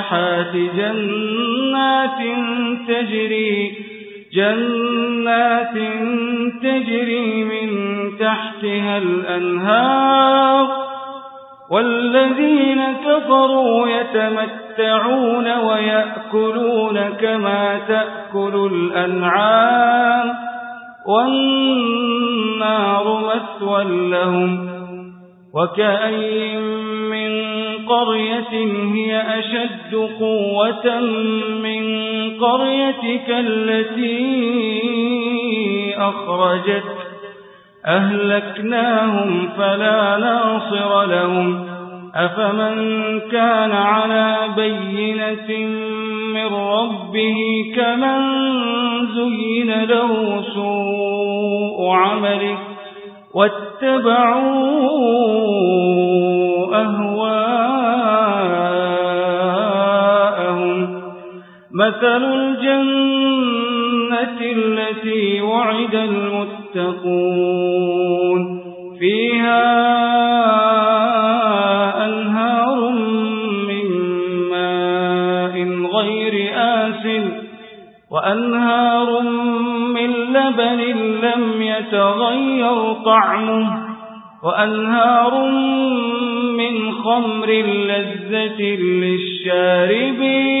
الصالحات جنات تجري جنات تجري من تحتها الأنهار. والذين كفروا يتمتعون ويأكلون كما تأكل الأنعام. والنار مثوى لهم. وكأي من قرية هي أشد قوة من قريتك التي أخرجت. أهلكناهم فلا ناصر لهم. أفمن كان على بينة من ربه كمن زين له سوء عمله واتبعوا أهواءهم مثل الجنة التي وعد المتقون فيها أنهار من ماء غير آس وأنهار من لبن لم يتغير طعمه وأنهار من خمر لذة للشاربين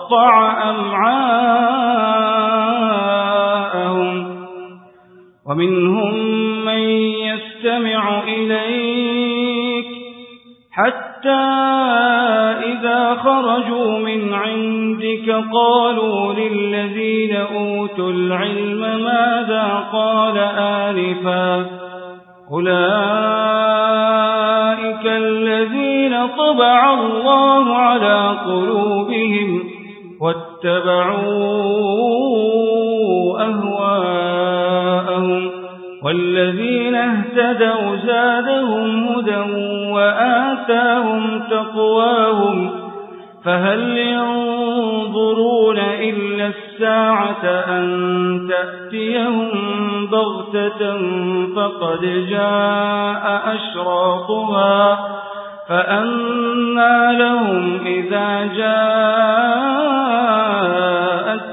فقطع أمعاءهم ومنهم من يستمع إليك حتى إذا خرجوا من عندك قالوا للذين أوتوا العلم ماذا قال آنفا أولئك الذين طبع الله على قلوبهم واتبعوا أهواءهم والذين اهتدوا زادهم هدى وآتاهم تقواهم فهل ينظرون إلا الساعة أن تأتيهم بغتة فقد جاء أشراطها فأنا لهم إذا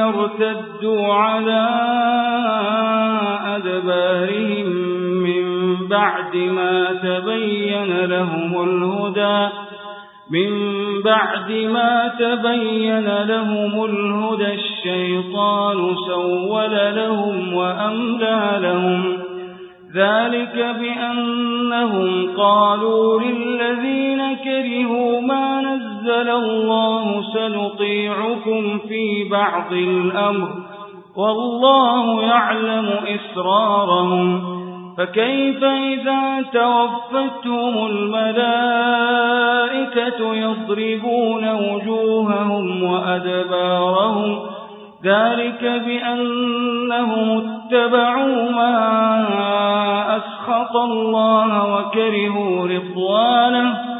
ارتدوا على أدبارهم من بعد ما تبين لهم الهدى من بعد ما تبين لهم الهدى الشيطان سول لهم وأملى لهم. ذلك بأنهم قالوا للذين كرهوا ما نزل الله سنطيعكم في بعض الأمر والله يعلم إسرارهم فكيف إذا توفتهم الملائكة يضربون وجوههم وأدبارهم ذلك بأنهم اتبعوا ما أسخط الله وكرهوا رضوانه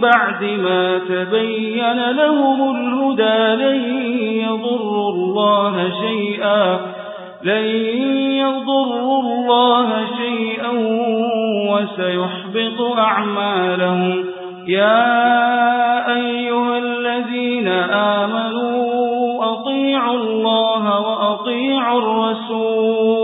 بعد ما تبين لهم الهدى لن يضروا الله شيئا لن يضروا الله شيئا وسيحبط أعمالهم. يا أيها الذين آمنوا أطيعوا الله وأطيعوا الرسول.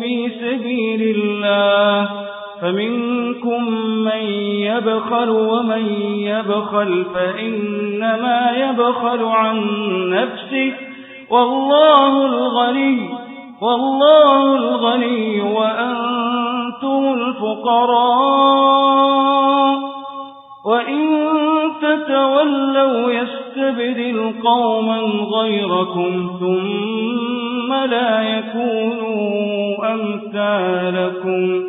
في سبيل الله فمنكم من يبخل ومن يبخل فإنما يبخل عن نفسه والله الغني والله الغني وأنتم الفقراء وإن تتولوا يستبدل قوما غيركم ثم لا يكونوا لكم